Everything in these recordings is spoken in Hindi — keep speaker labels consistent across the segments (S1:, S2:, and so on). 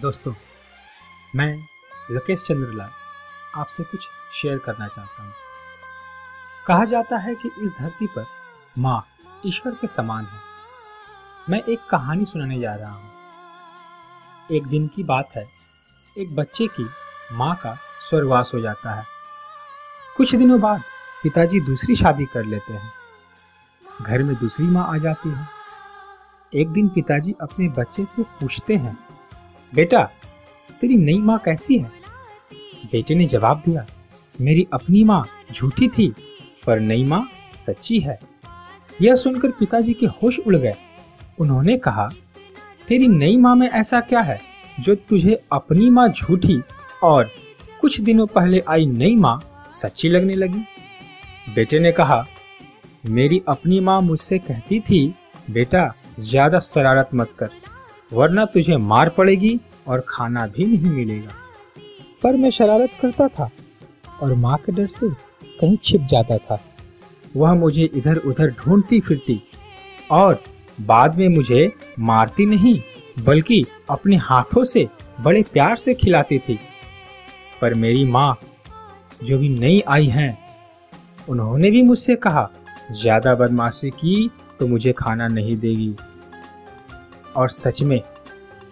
S1: दोस्तों, मैं लोकेश चंद्रलाल आपसे कुछ शेयर करना चाहता हूँ। कहा जाता है कि इस धरती पर माँ ईश्वर के समान है। मैं एक कहानी सुनाने जा रहा हूँ। एक दिन की बात है, एक बच्चे की माँ का स्वर्गवास हो जाता है। कुछ दिनों बाद पिताजी दूसरी शादी कर लेते हैं। घर में दूसरी माँ आ जाती है। एक दिन पिताजी अपने बच्चे से पूछते हैं बेटा, तेरी नई माँ कैसी है? बेटे ने जवाब दिया, मेरी अपनी माँ झूठी थी, पर नई माँ सच्ची है। यह सुनकर पिताजी के होश उड़ गए। उन्होंने कहा, तेरी नई माँ में ऐसा क्या है जो तुझे अपनी माँ झूठी और कुछ दिनों पहले आई नई माँ सच्ची लगने लगी? बेटे ने कहा, मेरी अपनी माँ मुझसे कहती थी, बेटा, ज़्यादा शरारत मत कर। वरना तुझे मार पड़ेगी और खाना भी नहीं मिलेगा। पर मैं शरारत करता था और माँ के डर से कहीं छिप जाता था। वह मुझे इधर उधर ढूंढती फिरती और बाद में मुझे मारती नहीं, बल्कि अपने हाथों से, बड़े प्यार से खिलाती थी। पर मेरी माँ, जो भी नई आई हैं, उन्होंने भी मुझसे कहा, ज़्यादा बदमाशी की तो मुझे खाना नहीं देगी। और सच में,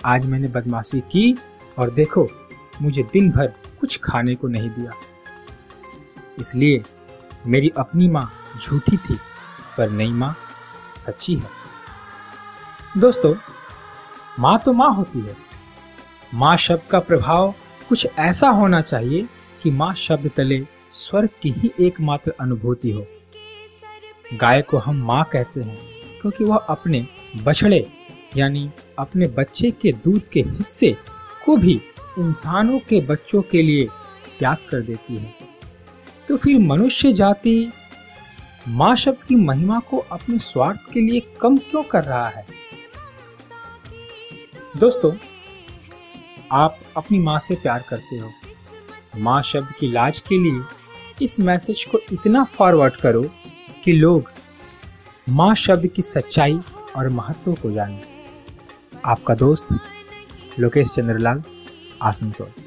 S1: आज मैंने बदमाशी की और देखो, मुझे दिन भर कुछ खाने को नहीं दिया। इसलिए मेरी अपनी माँ झूठी थी, पर नई माँ सच्ची है। दोस्तों, माँ तो माँ होती है। माँ शब्द का प्रभाव कुछ ऐसा होना चाहिए कि माँ शब्द तले स्वर्ग की ही एकमात्र अनुभूति हो। गाय को हम माँ कहते हैं, क्योंकि वह अपने बछड़े यानी अपने बच्चे के दूध के हिस्से को भी इंसानों के बच्चों के लिए त्याग कर देती है। तो फिर मनुष्य जाति माँ शब्द की महिमा को अपने स्वार्थ के लिए कम क्यों कर रहा है? दोस्तों, आप अपनी माँ से प्यार करते हो। माँ शब्द की लाज के लिए इस मैसेज को इतना फॉरवर्ड करो कि लोग माँ शब्द की सच्चाई और महत्व को जानें। आपका दोस्त लोकेश चंद्रलाल आसनसोल।